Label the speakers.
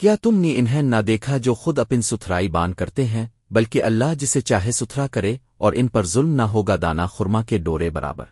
Speaker 1: کیا تم نے انہیں نہ دیکھا جو خود اپن ستھرائی بان کرتے ہیں، بلکہ اللہ جسے چاہے ستھرا کرے اور ان پر ظلم نہ ہوگا دانا خرما کے ڈورے برابر۔